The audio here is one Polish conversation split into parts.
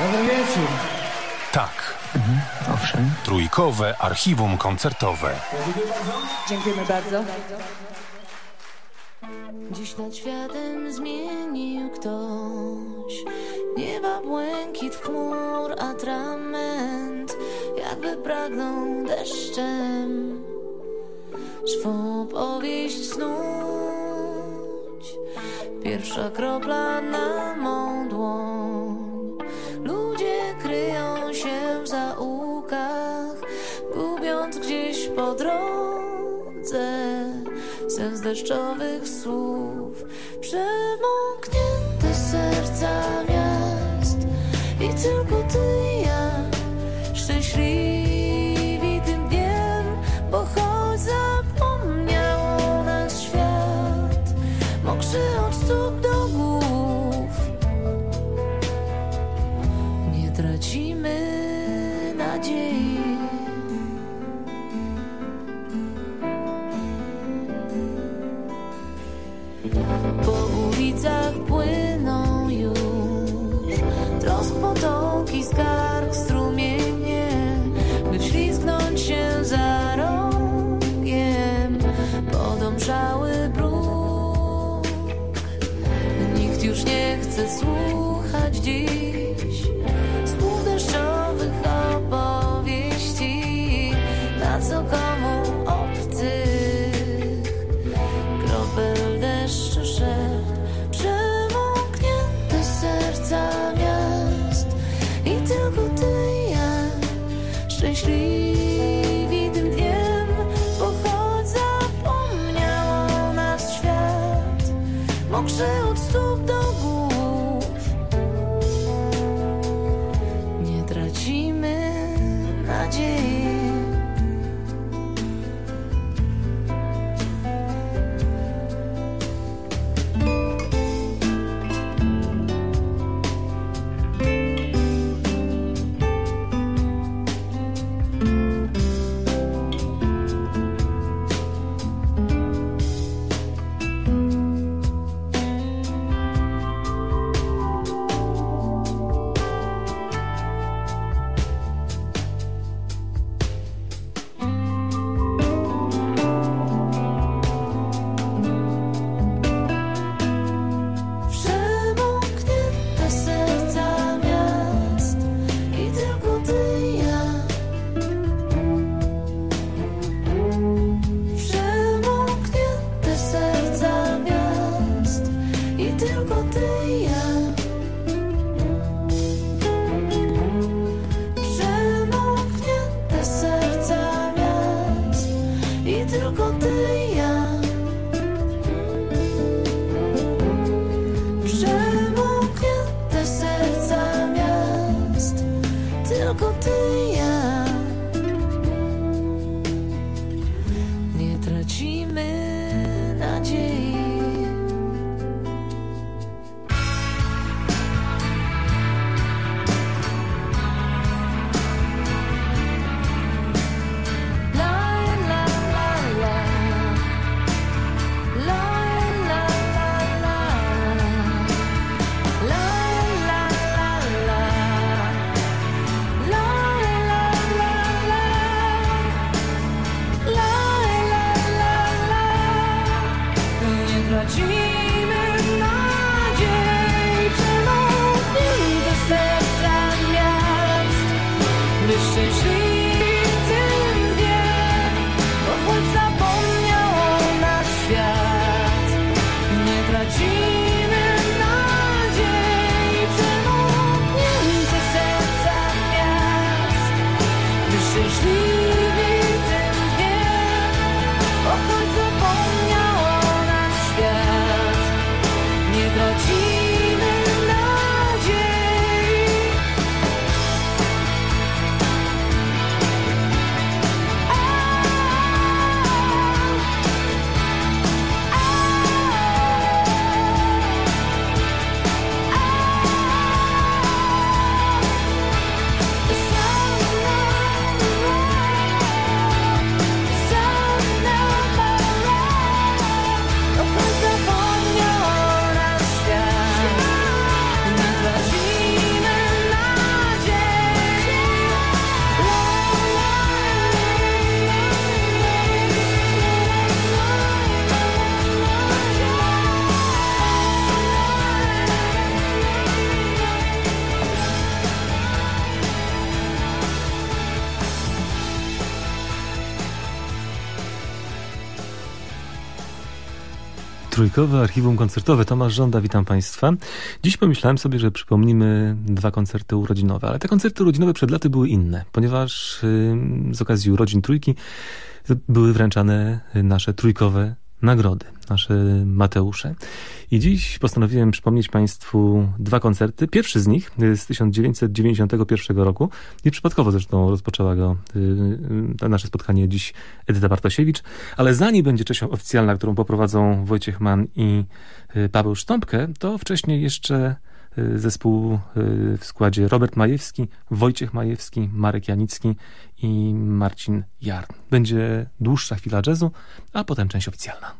Dobry wieczór. Tak. Mhm, owszem. Trójkowe archiwum koncertowe. Dziękujemy bardzo. Dziś nad światem zmienił ktoś Nieba błękit chmur, atrament Jakby pragnął deszczem Swą powieść snuć Pierwsza kropla na mą dłoń po drodze Sens deszczowych słów. Przemąknięte serca miasta mokrze od stóp do Trójkowe Archiwum Koncertowe. Tomasz Żąda, witam Państwa. Dziś pomyślałem sobie, że przypomnimy dwa koncerty urodzinowe, ale te koncerty urodzinowe przed laty były inne, ponieważ z okazji urodzin Trójki były wręczane nasze trójkowe nagrody, nasze Mateusze. I dziś postanowiłem przypomnieć Państwu dwa koncerty. Pierwszy z nich z 1991 roku. Nieprzypadkowo zresztą rozpoczęła go y, nasze spotkanie dziś Edyta Bartosiewicz. Ale zanim będzie część oficjalna, którą poprowadzą Wojciech Mann i y, Paweł Sztąpkę, to wcześniej jeszcze y, zespół w składzie Robert Majewski, Wojciech Majewski, Marek Janicki i Marcin Jarn. Będzie dłuższa chwila jazzu, a potem część oficjalna.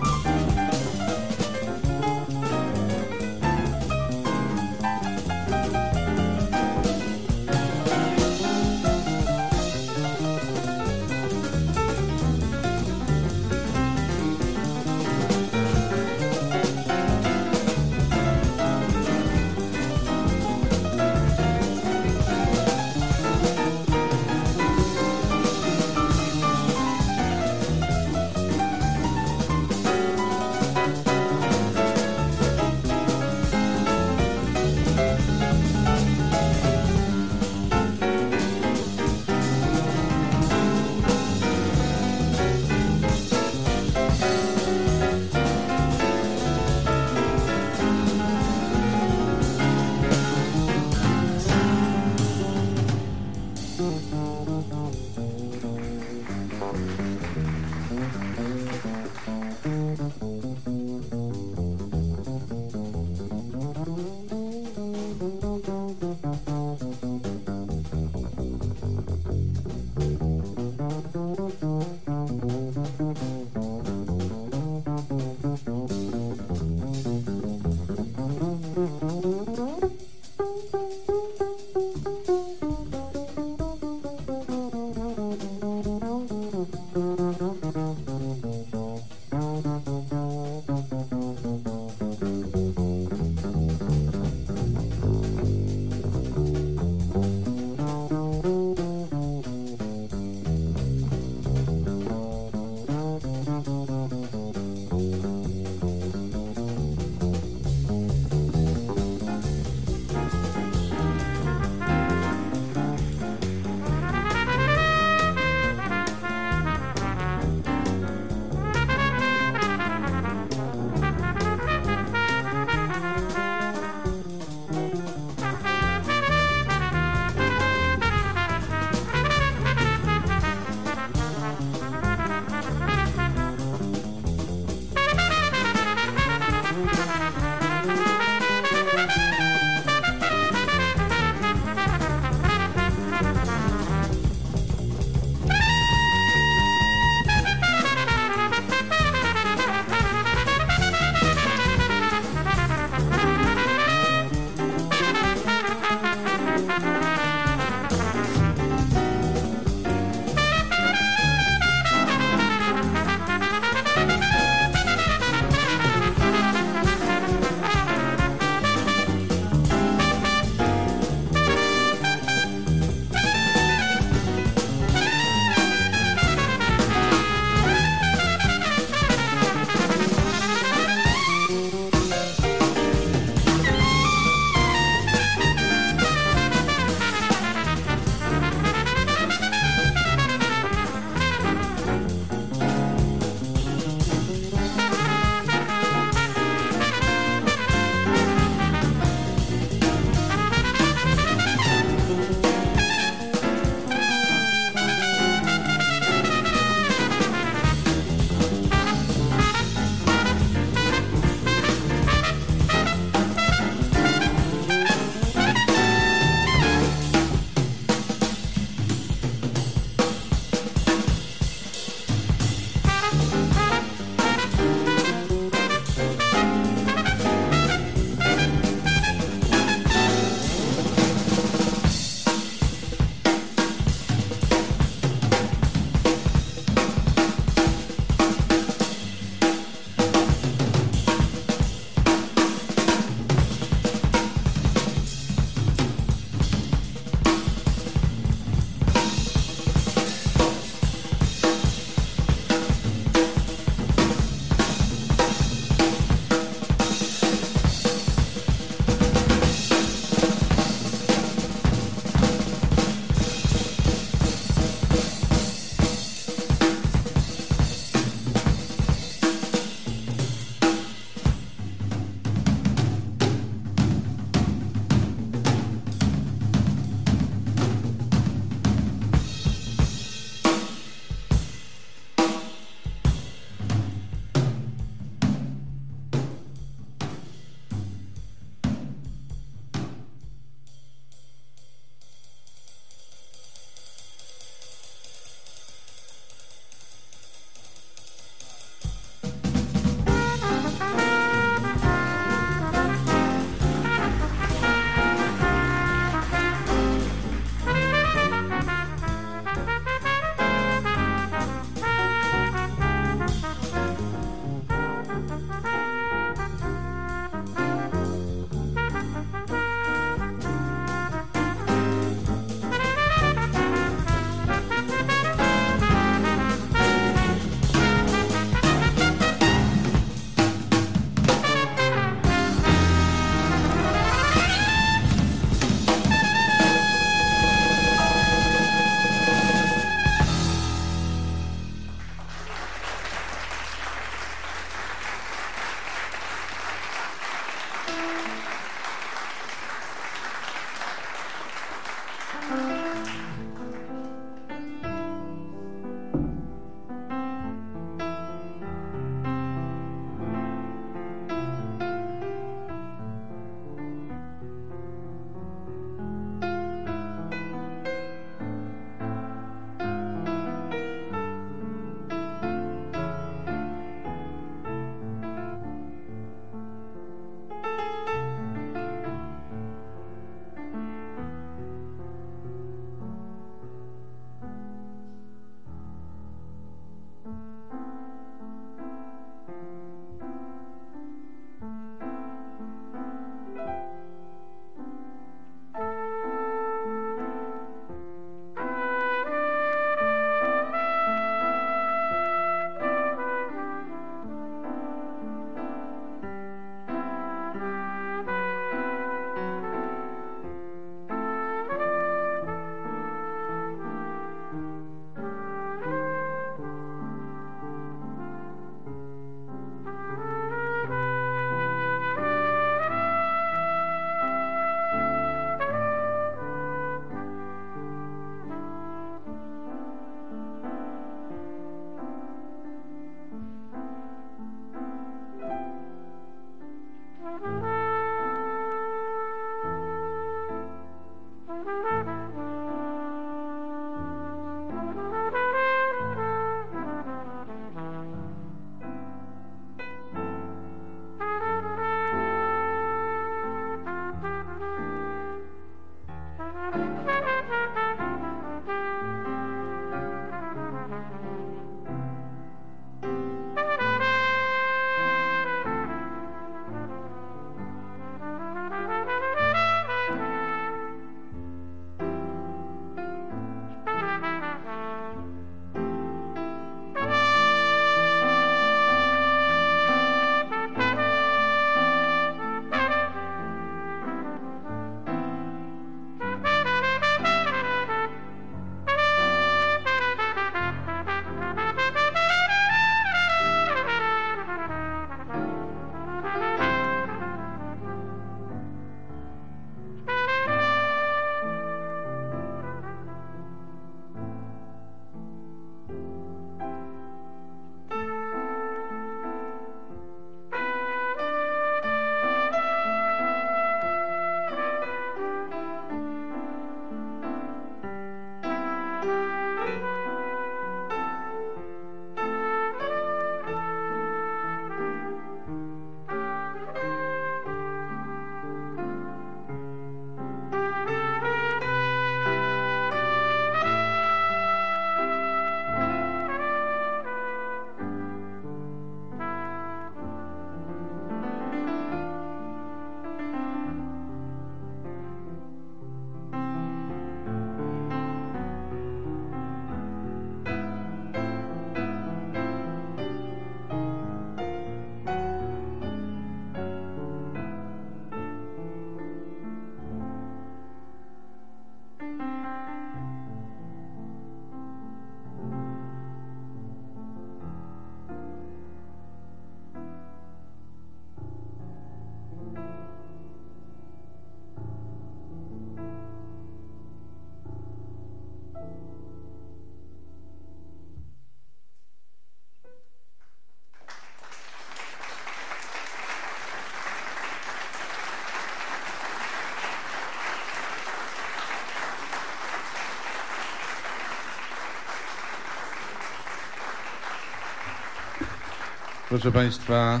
Proszę Państwa,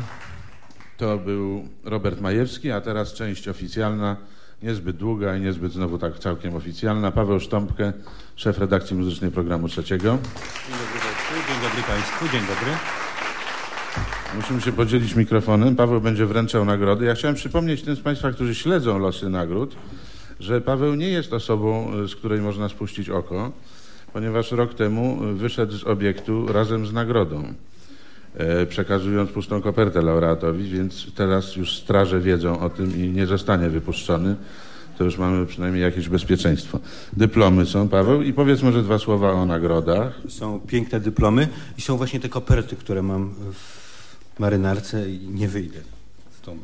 to był Robert Majewski, a teraz część oficjalna, niezbyt długa i niezbyt znowu tak całkiem oficjalna. Paweł Sztąpkę, szef redakcji muzycznej programu trzeciego. Dzień dobry Państwu, dzień dobry Państwu, dzień dobry. Musimy się podzielić mikrofonem. Paweł będzie wręczał nagrody. Ja chciałem przypomnieć tym z Państwa, którzy śledzą losy nagród, że Paweł nie jest osobą, z której można spuścić oko, ponieważ rok temu wyszedł z obiektu razem z nagrodą, przekazując pustą kopertę laureatowi, więc teraz już straże wiedzą o tym i nie zostanie wypuszczony. To już mamy przynajmniej jakieś bezpieczeństwo. Dyplomy są, Paweł, i powiedz może dwa słowa o nagrodach. Są piękne dyplomy i są właśnie te koperty, które mam w marynarce i nie wyjdę z tą.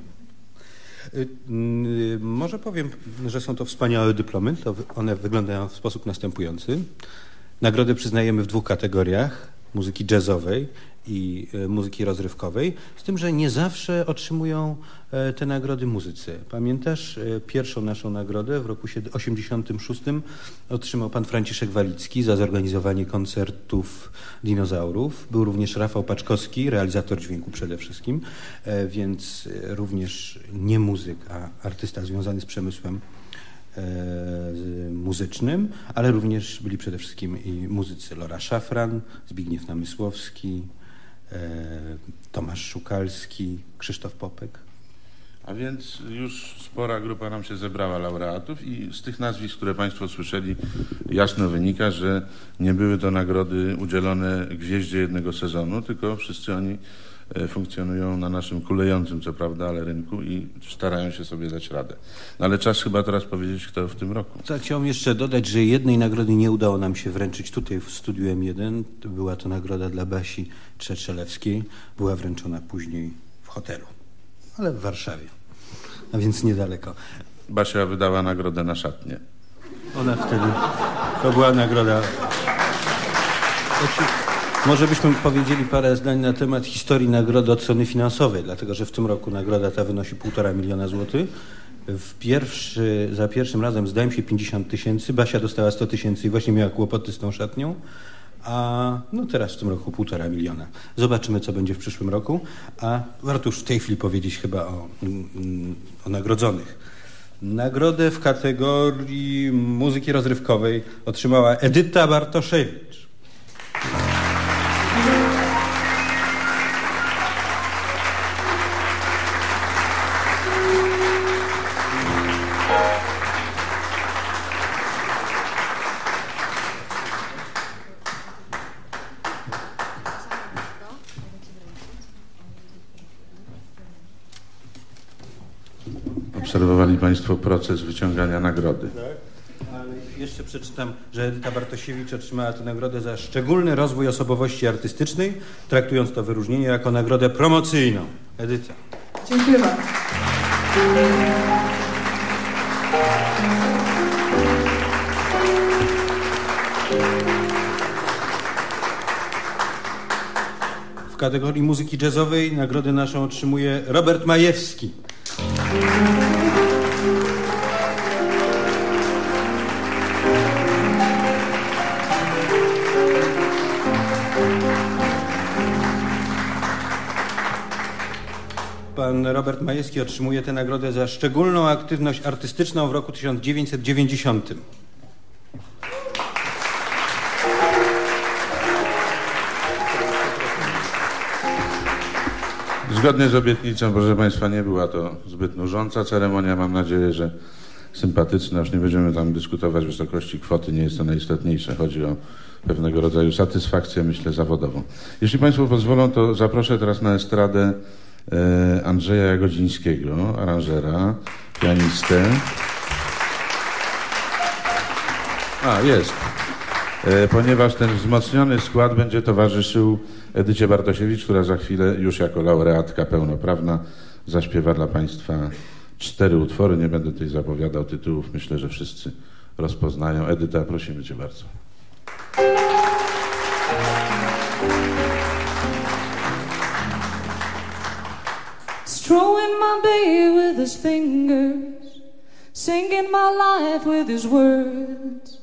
Y, y, Może powiem, że są to wspaniałe dyplomy. To one wyglądają w sposób następujący. Nagrody przyznajemy w dwóch kategoriach: muzyki jazzowej i e, muzyki rozrywkowej, z tym, że nie zawsze otrzymują e, te nagrody muzycy. Pamiętasz e, pierwszą naszą nagrodę w roku 86 otrzymał pan Franciszek Walicki za zorganizowanie koncertów dinozaurów. Był również Rafał Paczkowski, realizator dźwięku przede wszystkim, więc również nie muzyk, a artysta związany z przemysłem muzycznym, ale również byli przede wszystkim i muzycy Lora Szafran, Zbigniew Namysłowski, Tomasz Szukalski, Krzysztof Popek. A więc już spora grupa nam się zebrała laureatów i z tych nazwisk, które Państwo słyszeli, jasno wynika, że nie były to nagrody udzielone gwieździe jednego sezonu, tylko wszyscy oni e, funkcjonują na naszym kulejącym, co prawda, ale rynku i starają się sobie dać radę. No ale czas chyba teraz powiedzieć, kto w tym roku. Chciałbym jeszcze dodać, że jednej nagrody nie udało nam się wręczyć tutaj w studiu M1. To Była to nagroda dla Basi Trzeczelewskiej. Była wręczona później w hotelu, ale w Warszawie, a więc niedaleko. Basia wydała nagrodę na szatnie. Ona wtedy, to była nagroda. Może byśmy powiedzieli parę zdań na temat historii nagrody od strony finansowej, dlatego że w tym roku nagroda ta wynosi 1,5 miliona złotych. W pierwszy, za pierwszym razem zdaje mi się 50 tysięcy, Basia dostała 100 tysięcy i właśnie miała kłopoty z tą szatnią, a no teraz w tym roku 1,5 miliona. Zobaczymy, co będzie w przyszłym roku, a warto już w tej chwili powiedzieć chyba o, mm, o nagrodzonych. Nagrodę w kategorii muzyki rozrywkowej otrzymała Edyta Bartoszewicz. Proces wyciągania nagrody. Ale jeszcze przeczytam, że Edyta Bartosiewicz otrzymała tę nagrodę za szczególny rozwój osobowości artystycznej, traktując to wyróżnienie jako nagrodę promocyjną. Edyta. Dziękuję bardzo. W kategorii muzyki jazzowej nagrodę naszą otrzymuje Robert Majewski. Pan Robert Majewski otrzymuje tę nagrodę za szczególną aktywność artystyczną w roku 1990. Zgodnie z obietnicą, proszę Państwa, nie była to zbyt nużąca ceremonia. Mam nadzieję, że sympatyczna. Już nie będziemy tam dyskutować wysokości kwoty, nie jest to najistotniejsze. Chodzi o pewnego rodzaju satysfakcję, myślę, zawodową. Jeśli Państwo pozwolą, to zaproszę teraz na estradę Andrzeja Jagodzińskiego, aranżera, pianistę. A, jest. E, Ponieważ ten wzmocniony skład będzie towarzyszył Edycie Bartosiewicz, która za chwilę już jako laureatka pełnoprawna zaśpiewa dla Państwa cztery utwory. Nie będę tutaj zapowiadał tytułów. Myślę, że wszyscy rozpoznają. Edyta, prosimy Cię bardzo. Strolling my baby with his fingers, singing my life with his words,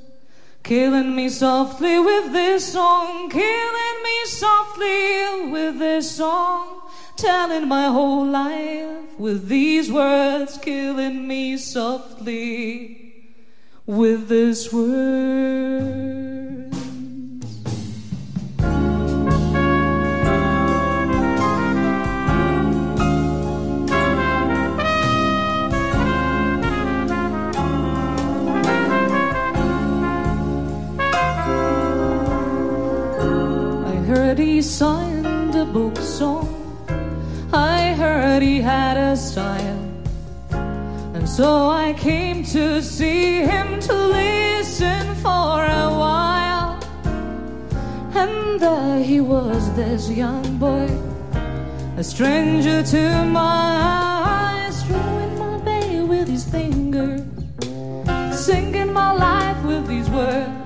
killing me softly with this song, killing me softly with this song. telling my whole life with these words killing me softly with this word. Heard he signed a book song. I heard he had a style. And so I came to see him to listen for a while. And there he was, this young boy, a stranger to my eyes, drawing my bay with his fingers, singing my life with these words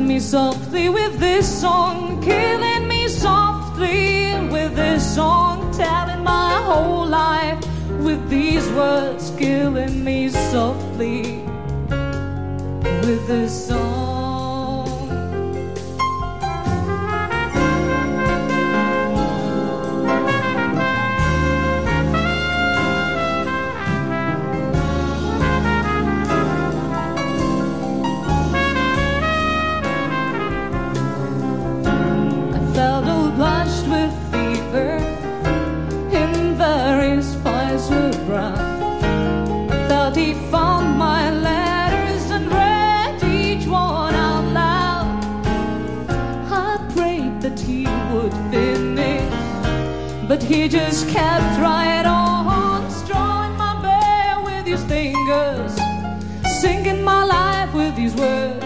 killing me softly with this song, killing me softly with this song, telling my whole life with these words, killing me softly with this song. He just kept right on, strewing my bear with his fingers, singing my life with these words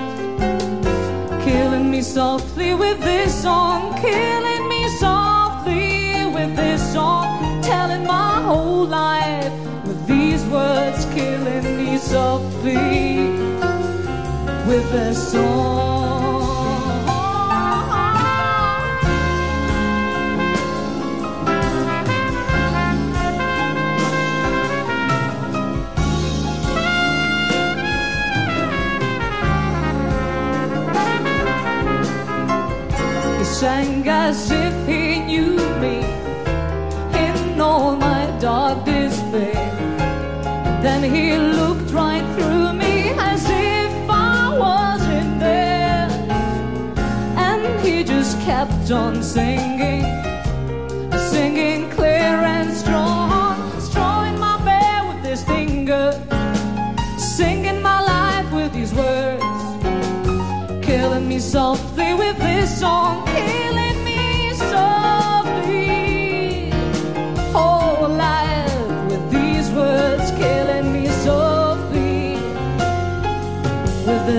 killing me softly with this song, killing me softly with this song, telling my whole life with these words, killing me softly with this song. Sang as if he knew me in all my dark despair. Then he looked right through me as if I wasn't there. And he just kept on singing, singing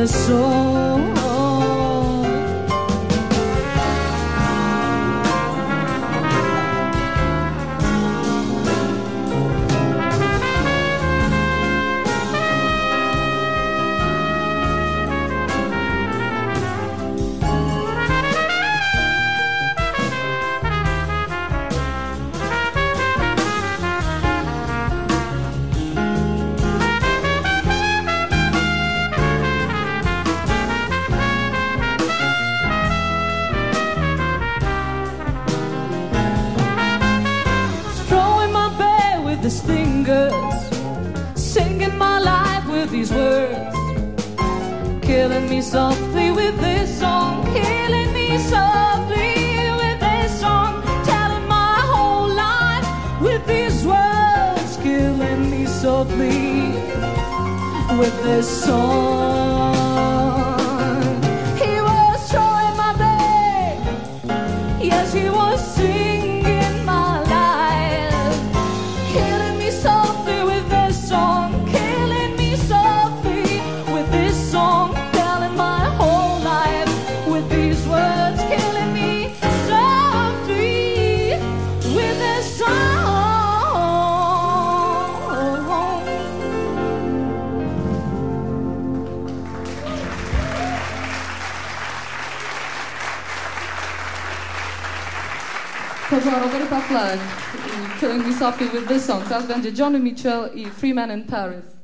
with killing me softly with this song, killing me softly with this song, telling my whole life with these words, killing me softly with this song. Była Roberta Flack i Killing Me Softly with This Song. Teraz będzie Johnny Mitchell i Freeman in Paris.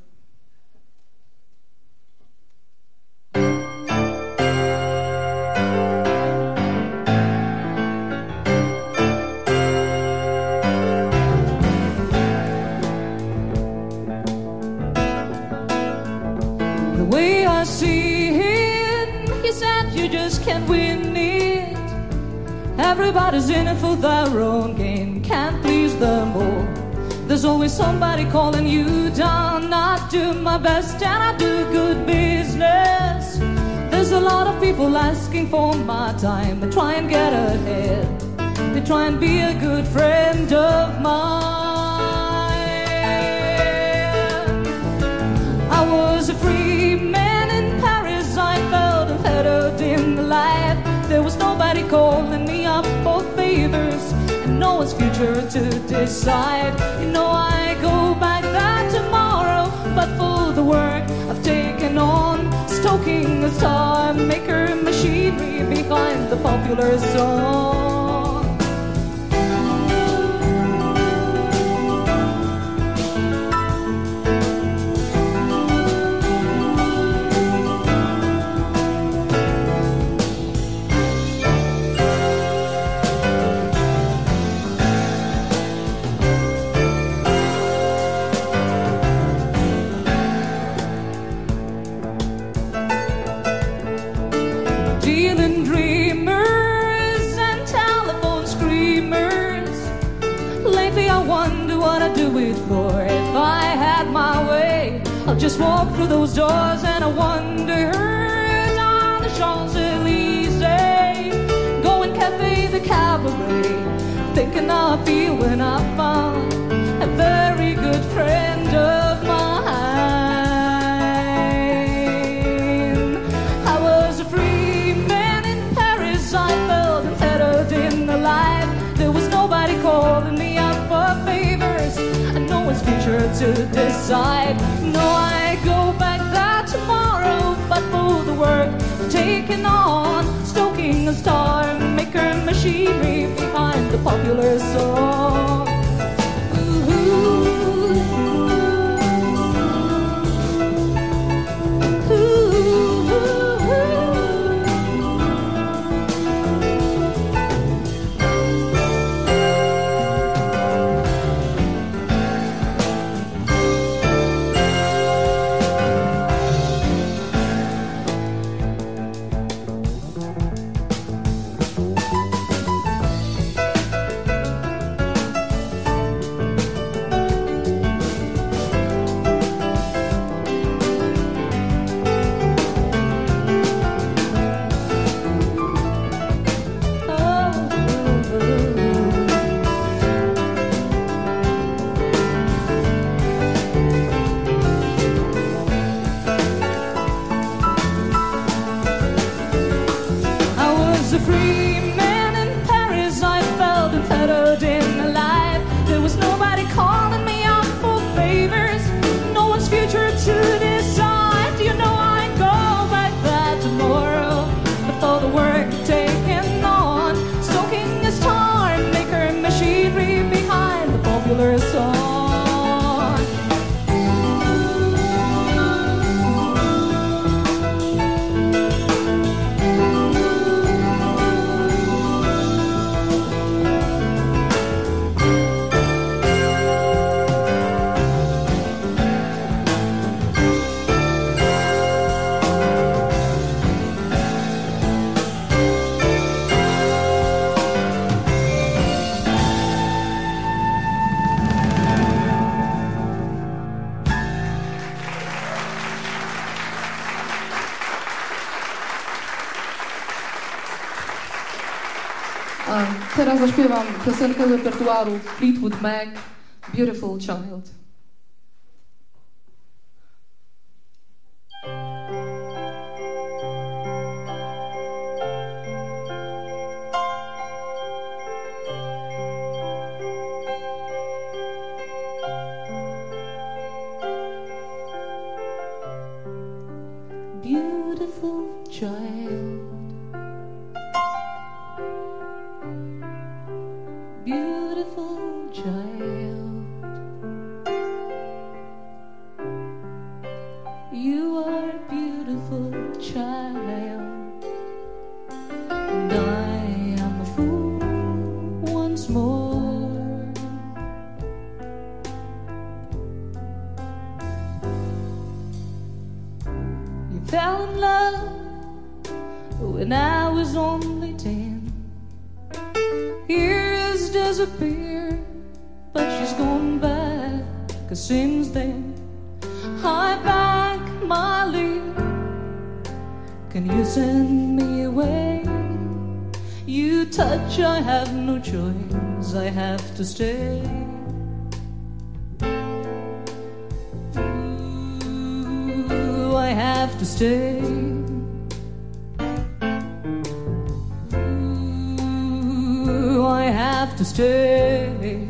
Always somebody calling you down. I do my best and I do good business. There's a lot of people asking for my time, They try and get ahead. They try and be a good friend of mine. I was a free man in Paris. I felt unfettered in the life. There was nobody calling me up for favors, and no one's future to decide. You know I the star maker machinery behind the popular song. To decide. No, I go back there tomorrow, but for the work taken on, stoking a star maker machinery behind the popular song. Free Jacinta Repertuaro, Fleetwood Mac, Beautiful Child. Fell in love when I was only ten. Years disappear, but she's gone back. Cause since then, I back my leave. Can you send me away? You touch, I have no choice, I have to stay. I have to stay. Ooh, I have to stay.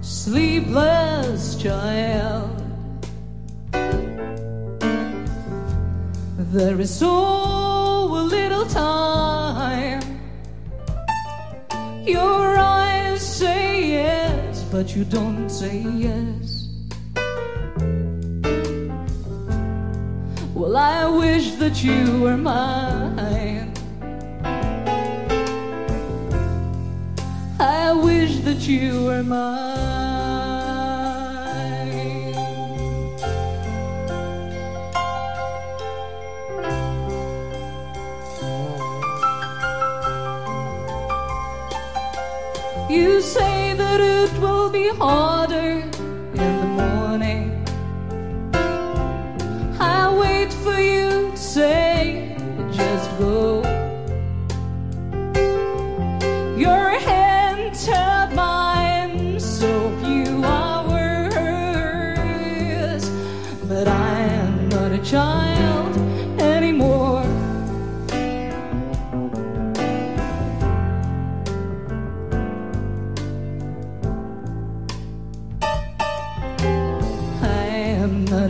Sleepless child. There is so little time. Your eyes say yes, but you don't say yes. I wish that you were mine. I wish that you were mine. You say that it will be harder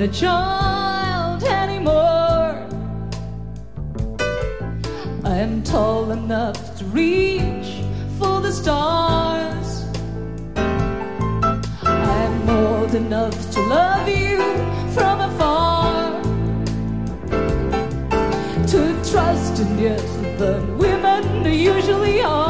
a child anymore. I am tall enough to reach for the stars. I am old enough to love you from afar. To trust in yes that women usually are.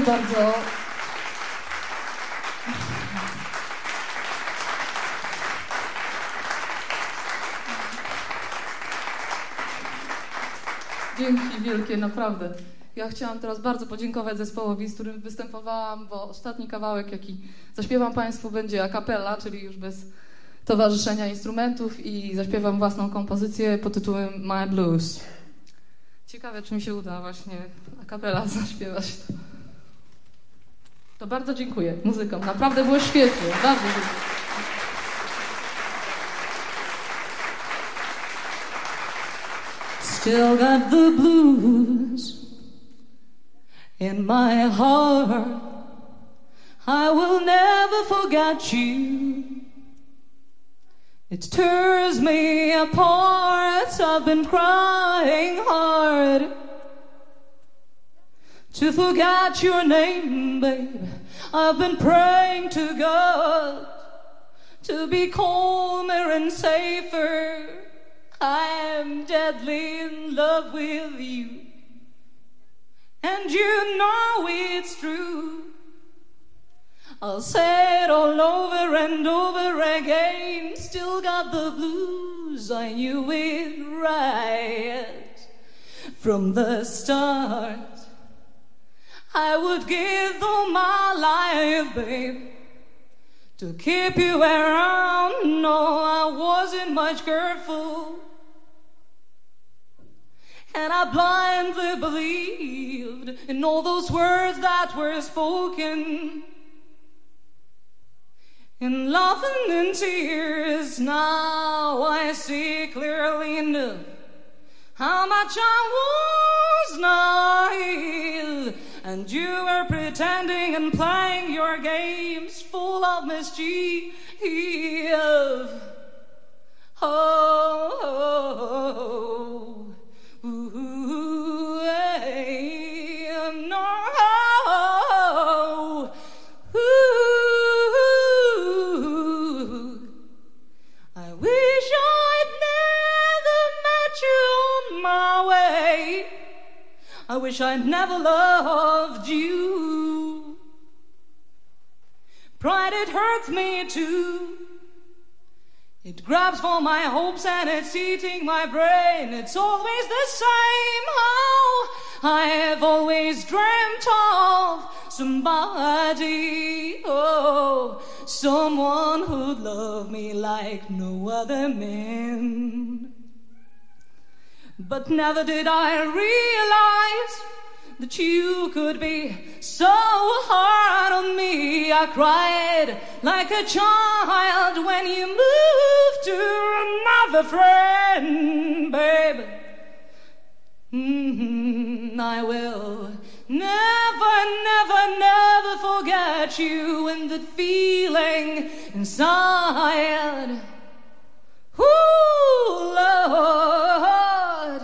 Dziękuję bardzo. Dzięki wielkie, naprawdę. Ja chciałam teraz bardzo podziękować zespołowi, z którym występowałam, bo ostatni kawałek, jaki zaśpiewam Państwu, będzie a cappella, czyli już bez towarzyszenia instrumentów i zaśpiewam własną kompozycję pod tytułem My Blues. Ciekawe, czy mi się uda właśnie a zaśpiewać to. To bardzo dziękuję muzykom. Naprawdę było świetnie. Bardzo dziękuję. Still got the blues in my heart. I will never forget you. It tears me apart. I've been crying hard to forget your name, babe. I've been praying to God to be calmer and safer. I am deadly in love with you, and you know it's true. I'll say it all over and over again. Still got the blues, I knew it right from the start. I would give all my life, babe, to keep you around. No, I wasn't much careful. And I blindly believed in all those words that were spoken. In love and tears, now I see clearly enough how much I was naive. And you were pretending and playing your games full of mischief. Oh, oh, oh, wish I'd never loved you. Pride, it hurts me too. It grabs for my hopes and it's eating my brain. It's always the same how I have always dreamt of somebody. Oh, someone who'd love me like no other man. But never did I realize that you could be so hard on me. I cried like a child when you moved to another friend, babe. Mhm, I will never, never, never forget you and that feeling inside. Ooh, Lord,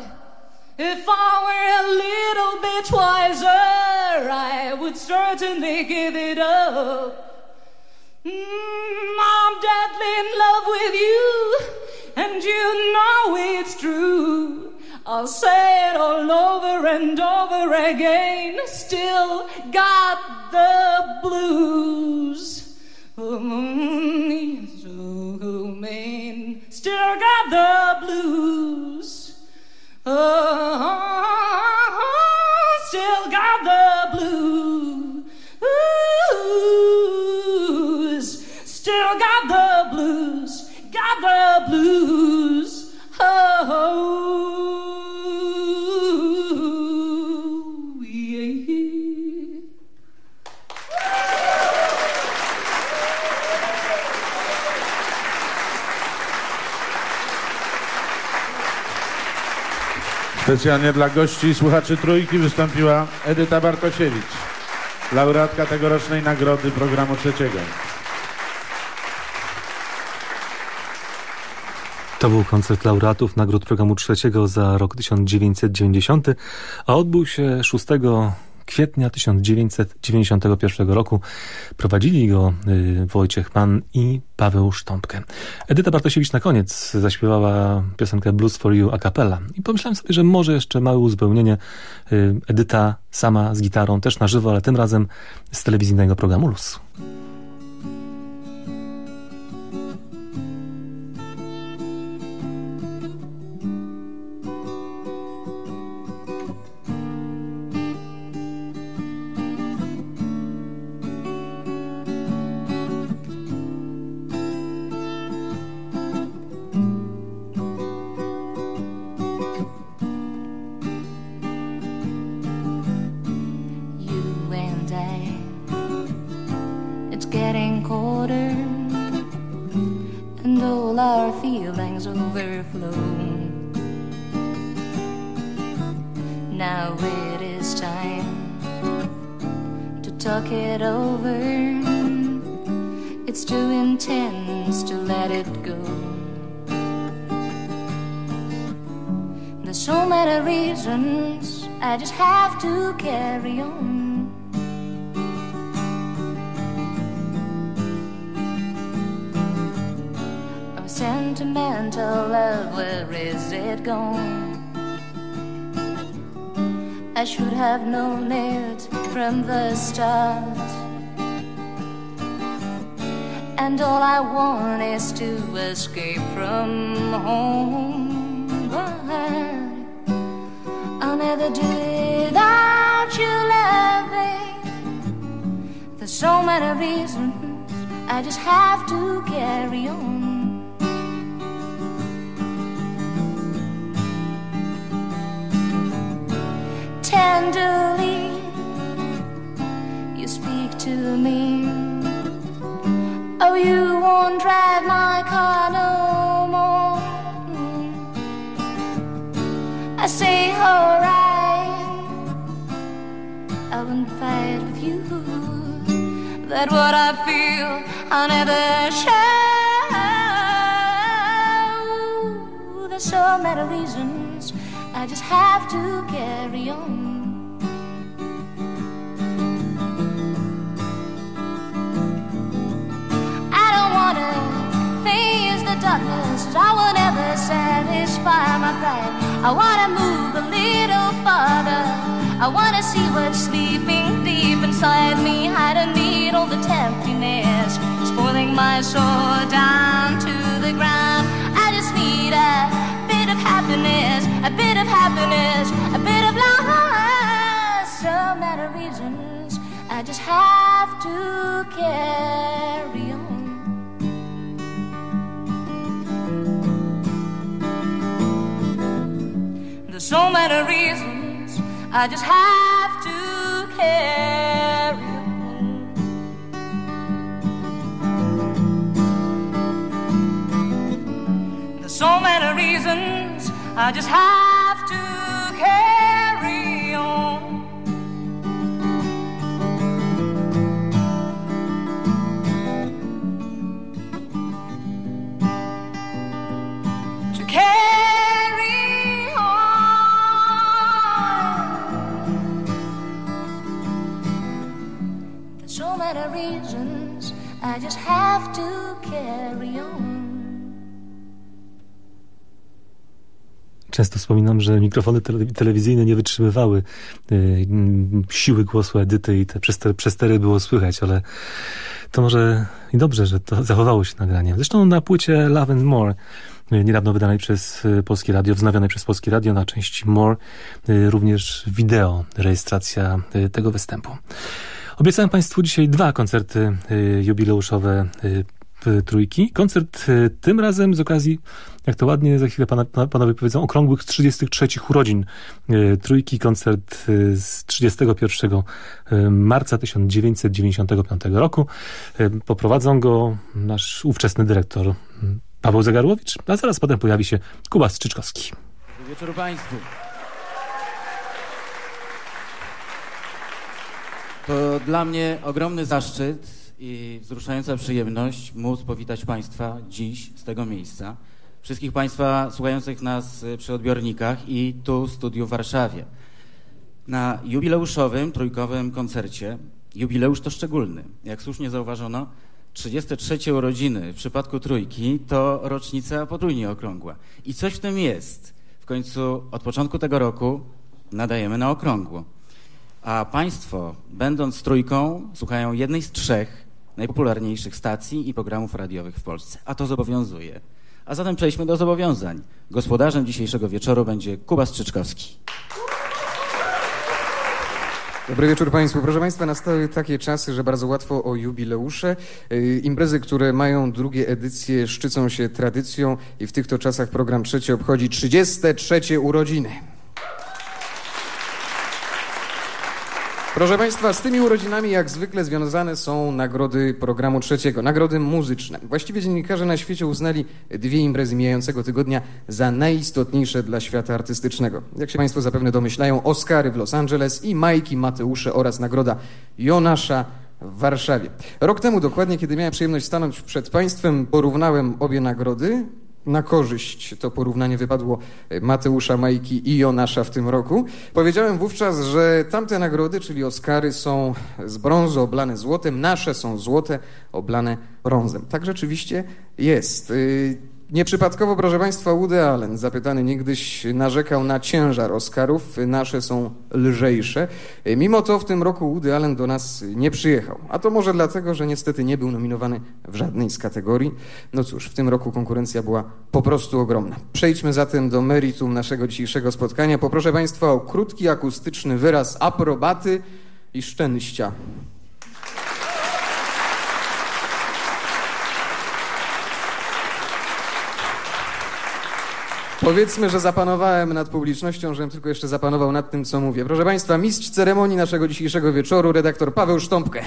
if I were a little bit wiser, I would certainly give it up. Mm, I'm deadly in love with you, and you know it's true. I'll say it all over and over again. Still got the blues. Mm, so mean. Still got the blues. Oh, still got the blues. Still got the blues. Got the blues. Oh, Specjalnie dla gości i słuchaczy Trójki wystąpiła Edyta Bartosiewicz, laureatka tegorocznej nagrody programu trzeciego. To był koncert laureatów nagród programu trzeciego za rok 1990, a odbył się 6 kwietnia 1991 roku. Prowadzili go y, Wojciech Mann i Paweł Sztąpkę. Edyta Bartosiewicz na koniec zaśpiewała piosenkę Blues for You a cappella. I pomyślałem sobie, że może jeszcze małe uzupełnienie. Y, Edyta sama z gitarą, też na żywo, ale tym razem z telewizyjnego programu Luz. Overflow. Now it is time to talk it over. It's too intense to let it go. There's so many reasons I just have to carry on. Sentimental love, where is it gone? I should have known it from the start. And all I want is to escape from home. But I'll never do without you loving. For so many reasons, I just have to carry on. Tenderly, you speak to me. Oh, you won't drive my car no more. I say, alright, I wouldn't fight with you. That what I feel, I'll never show. There's so many reasons, I just have to carry on. The darkness, I will never satisfy my pride. I wanna move a little farther. I wanna see what's sleeping deep inside me. I don't need all the temptiness, spoiling my soul down to the ground. I just need a bit of happiness, a bit of happiness, a bit of love. So many reasons, I just have to carry so many reasons I just have to carry on. There's so many reasons I just have to carry Często wspominam, że mikrofony tele- telewizyjne nie wytrzymywały y, mm, siły głosu Edyty i te przester- przestery było słychać, ale to może i dobrze, że to zachowało się nagranie. Zresztą na płycie Love and More, y, niedawno wydanej przez y, Polskie Radio, wznowionej przez Polskie Radio na części More, również wideo, rejestracja tego występu. Obiecałem Państwu dzisiaj dwa koncerty jubileuszowe trójki. Koncert tym razem z okazji, jak to ładnie za chwilę pana, panowie powiedzą, okrągłych 33 urodzin y, trójki. Koncert y, z 31 y, marca 1995 roku. Poprowadzą go nasz ówczesny dyrektor Paweł Zagarłowicz, a zaraz potem pojawi się Kuba Strzyczkowski. Dobry wieczór Państwu. To dla mnie ogromny zaszczyt i wzruszająca przyjemność móc powitać Państwa dziś z tego miejsca. Wszystkich Państwa słuchających nas y, przy odbiornikach i tu w studiu w Warszawie. Na jubileuszowym, trójkowym koncercie. Jubileusz to szczególny. Jak słusznie zauważono, 33 urodziny w przypadku trójki to rocznica podwójnie okrągła. I coś w tym jest. W końcu od początku tego roku nadajemy na okrągło. A Państwo, będąc trójką, słuchają jednej z trzech najpopularniejszych stacji i programów radiowych w Polsce. A to zobowiązuje. A zatem przejdźmy do zobowiązań. Gospodarzem dzisiejszego wieczoru będzie Kuba Strzyczkowski. Dobry wieczór Państwu. Proszę Państwa, nastały takie czasy, że bardzo łatwo o jubileusze. Yy, Imprezy, które mają drugie edycje, szczycą się tradycją i w tych to czasach program trzeci obchodzi 33 urodziny. Proszę Państwa, z tymi urodzinami jak zwykle związane są nagrody programu trzeciego, nagrody muzyczne. Właściwie dziennikarze na świecie uznali dwie imprezy mijającego tygodnia za najistotniejsze dla świata artystycznego. Jak się Państwo zapewne domyślają, Oscary w Los Angeles i Majki Mateusze oraz nagroda Jonasza w Warszawie. Rok temu dokładnie, kiedy miałem przyjemność stanąć przed Państwem, porównałem obie nagrody. Na korzyść to porównanie wypadło Mateusza Majki i Jonasza w tym roku. Powiedziałem wówczas, że tamte nagrody, czyli Oscary, są z brązu oblane złotem, nasze są złote oblane brązem. Tak rzeczywiście jest. Nieprzypadkowo, proszę Państwa, Woody Allen, zapytany niegdyś, narzekał na ciężar Oscarów. Nasze są lżejsze. Mimo to w tym roku Woody Allen do nas nie przyjechał. A to może dlatego, że niestety nie był nominowany w żadnej z kategorii. No cóż, w tym roku konkurencja była po prostu ogromna. Przejdźmy zatem do meritum naszego dzisiejszego spotkania. Poproszę Państwa o krótki, akustyczny wyraz aprobaty i szczęścia. Powiedzmy, że zapanowałem nad publicznością, żebym tylko jeszcze zapanował nad tym, co mówię. Proszę Państwa, mistrz ceremonii naszego dzisiejszego wieczoru, redaktor Paweł Sztąpkę.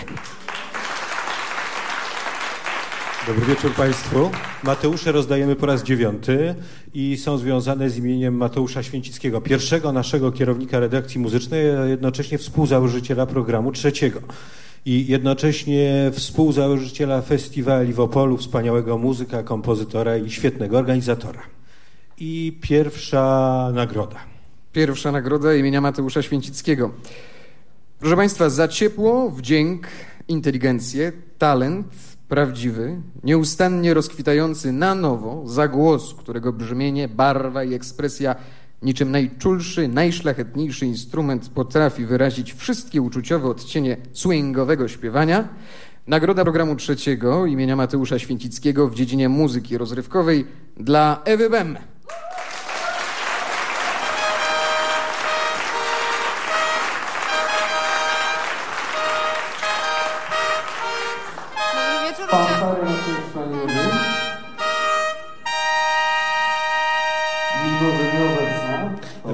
Dobry wieczór Państwu. Mateusze rozdajemy po raz dziewiąty i są związane z imieniem Mateusza Święcickiego, pierwszego naszego kierownika redakcji muzycznej, a jednocześnie współzałożyciela programu trzeciego i jednocześnie współzałożyciela festiwali w Opolu, wspaniałego muzyka, kompozytora i świetnego organizatora. I pierwsza nagroda. Pierwsza nagroda imienia Mateusza Święcickiego. Proszę Państwa, za ciepło, wdzięk, inteligencję, talent prawdziwy, nieustannie rozkwitający na nowo, za głos, którego brzmienie, barwa i ekspresja niczym najczulszy, najszlachetniejszy instrument potrafi wyrazić wszystkie uczuciowe odcienie swingowego śpiewania, Nagroda programu trzeciego imienia Mateusza Święcickiego w dziedzinie muzyki rozrywkowej dla Ewy Bem.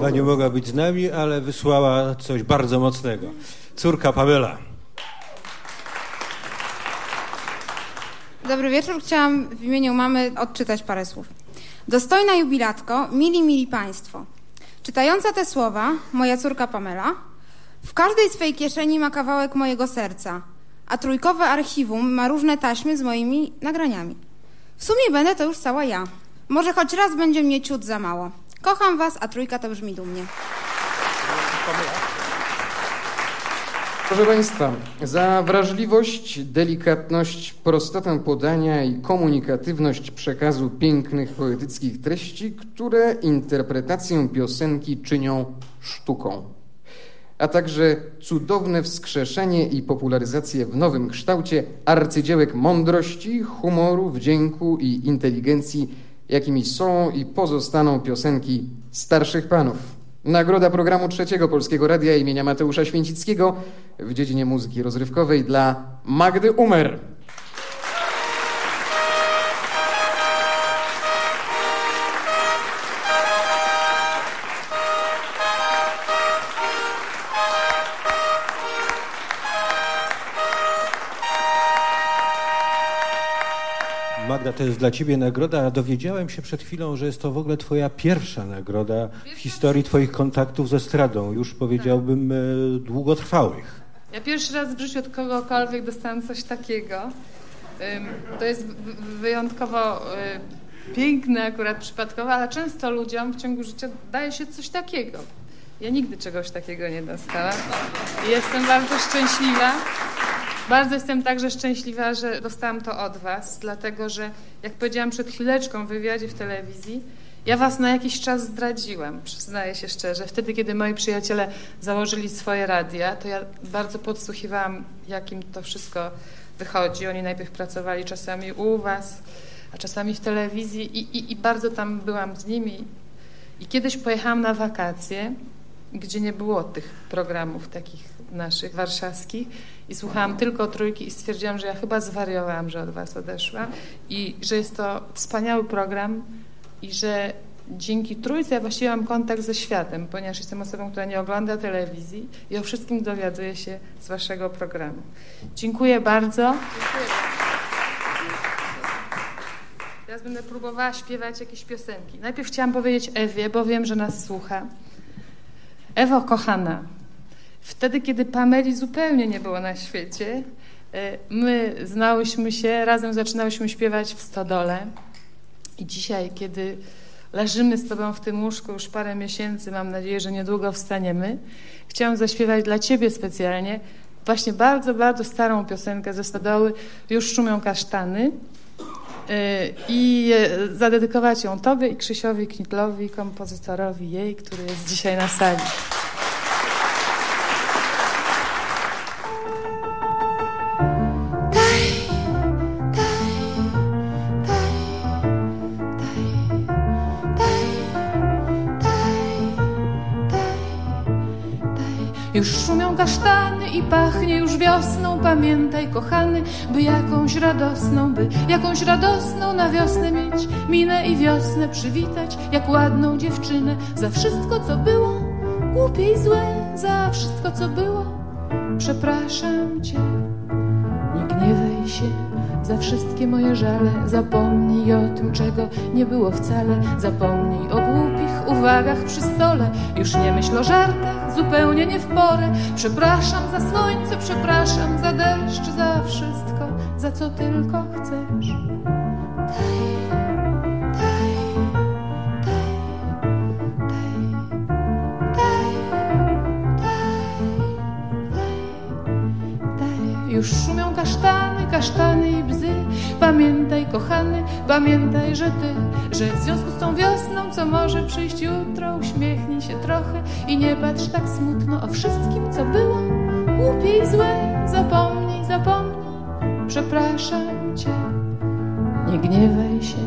Ewa nie mogła być z nami, ale wysłała coś bardzo mocnego. Córka Pamela. Dobry wieczór. Chciałam w imieniu mamy odczytać parę słów. Dostojna jubilatko, mili, mili państwo. Czytająca te słowa, moja córka Pamela, w każdej swej kieszeni ma kawałek mojego serca, a trójkowe archiwum ma różne taśmy z moimi nagraniami. W sumie będę to już cała ja. Może choć raz będzie mnie ciut za mało. Kocham was, a trójka to brzmi dumnie. Proszę Państwa, za wrażliwość, delikatność, prostotę podania i komunikatywność przekazu pięknych poetyckich treści, które interpretację piosenki czynią sztuką, a także cudowne wskrzeszenie i popularyzację w nowym kształcie arcydziełek mądrości, humoru, wdzięku i inteligencji, jakimi są i pozostaną piosenki starszych panów. Nagroda programu Trzeciego Polskiego Radia imienia Mateusza Święcickiego w dziedzinie muzyki rozrywkowej dla Magdy Umer. Magda, to jest dla ciebie nagroda, a dowiedziałem się przed chwilą, że jest to w ogóle twoja pierwsza nagroda w historii twoich kontaktów ze stradą, już powiedziałbym e, długotrwałych. Ja pierwszy raz w życiu od kogokolwiek dostałam coś takiego. To jest wyjątkowo y, piękne, akurat przypadkowe, ale często ludziom w ciągu życia daje się coś takiego. Ja nigdy czegoś takiego nie dostałam. Jestem bardzo szczęśliwa. Bardzo jestem także szczęśliwa, że dostałam to od Was, dlatego że, jak powiedziałam przed chwileczką w wywiadzie w telewizji, ja Was na jakiś czas zdradziłam, przyznaję się szczerze. Wtedy, kiedy moi przyjaciele założyli swoje radia, to ja bardzo podsłuchiwałam, jakim to wszystko wychodzi. Oni najpierw pracowali czasami u Was, a czasami w telewizji i, i, i bardzo tam byłam z nimi. I kiedyś pojechałam na wakacje, gdzie nie było tych programów takich naszych warszawskich i słuchałam tylko trójki i stwierdziłam, że ja chyba zwariowałam, że od was odeszłam i że jest to wspaniały program i że dzięki trójce ja właściwie mam kontakt ze światem, ponieważ jestem osobą, która nie ogląda telewizji i o wszystkim dowiaduje się z waszego programu. Dziękuję bardzo. Teraz będę próbowała śpiewać jakieś piosenki. Najpierw chciałam powiedzieć Ewie, bo wiem, że nas słucha. Ewo, kochana, wtedy, kiedy Pameli zupełnie nie było na świecie, e, my znałyśmy się, razem zaczynałyśmy śpiewać w Stodole. I dzisiaj, kiedy leżymy z Tobą w tym łóżku już parę miesięcy, mam nadzieję, że niedługo wstaniemy, chciałam zaśpiewać dla Ciebie specjalnie właśnie bardzo, bardzo starą piosenkę ze Stodoły Już szumią kasztany. i y, zadedykować ją Tobie i Krzysiowi Knitlowi, kompozytorowi jej, który jest dzisiaj na sali. Już szumią kasztany i pachnie już wiosną. Pamiętaj, kochany, by jakąś radosną, by jakąś radosną na wiosnę mieć minę i wiosnę przywitać, jak ładną dziewczynę. Za wszystko, co było, głupie i złe, za wszystko, co było, przepraszam cię. Nie gniewaj się za wszystkie moje żale. Zapomnij o tym, czego nie było wcale. Zapomnij o głupich uwagach przy stole. Już nie myśl o żartach, zupełnie nie w porę. Przepraszam za słońce, przepraszam za deszcz, za wszystko, za co tylko chcesz. Już szumią kasztany, kasztany i bzy. Pamiętaj, kochany, pamiętaj, że ty, że w związku z tą wiosną, co może przyjść jutro, uśmiechnij się trochę i nie patrz tak smutno o wszystkim, co było. Głupie i złe, zapomnij, zapomnij, przepraszam cię. Nie gniewaj się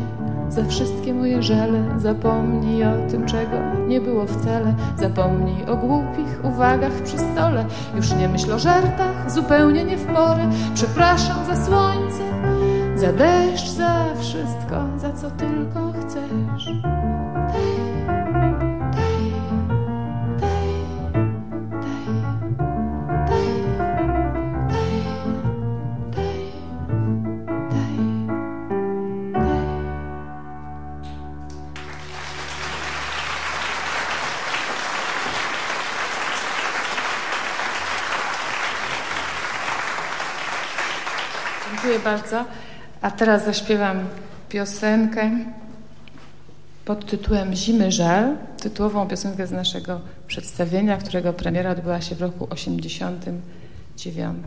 za wszystkie moje żale. Zapomnij o tym, czego nie było wcale. Zapomnij o głupich uwagach przy stole. Już nie myśl o żartach, zupełnie nie w porę. Przepraszam za słońce, za deszcz, za wszystko, za co tylko chcesz. Dziękuję bardzo. A teraz zaśpiewam piosenkę pod tytułem Zimy żal, tytułową piosenkę z naszego przedstawienia, którego premiera odbyła się w roku 89.